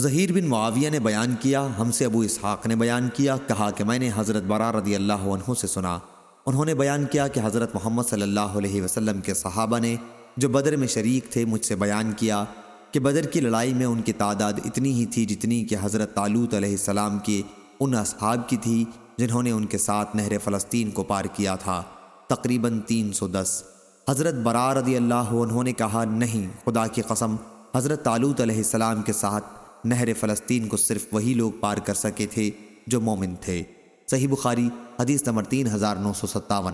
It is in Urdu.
ظہیر بن معاویہ نے بیان کیا، ہم سے ابو اسحاق نے بیان کیا، کہا کہ میں نے حضرت برا رضی اللہ عنہ سے سنا۔ انہوں نے بیان کیا کہ حضرت محمد صلی اللہ علیہ وسلم کے صحابہ نے جو بدر میں شریک تھے، مجھ سے بیان کیا کہ بدر کی لڑائی میں ان کی تعداد اتنی ہی تھی جتنی کہ حضرت تعلوت علیہ السلام کی ان اصحاب کی تھی جنہوں نے ان کے ساتھ نہر فلسطین کو پار کیا تھا۔ تقریباً تین سو دس۔ حضرت برا رضی اللہ نہر فلسطین کو صرف وہی لوگ پار کر سکے تھے جو مومن تھے۔ صحیح بخاری کو نمبر تین ہزار نو سو ستاون۔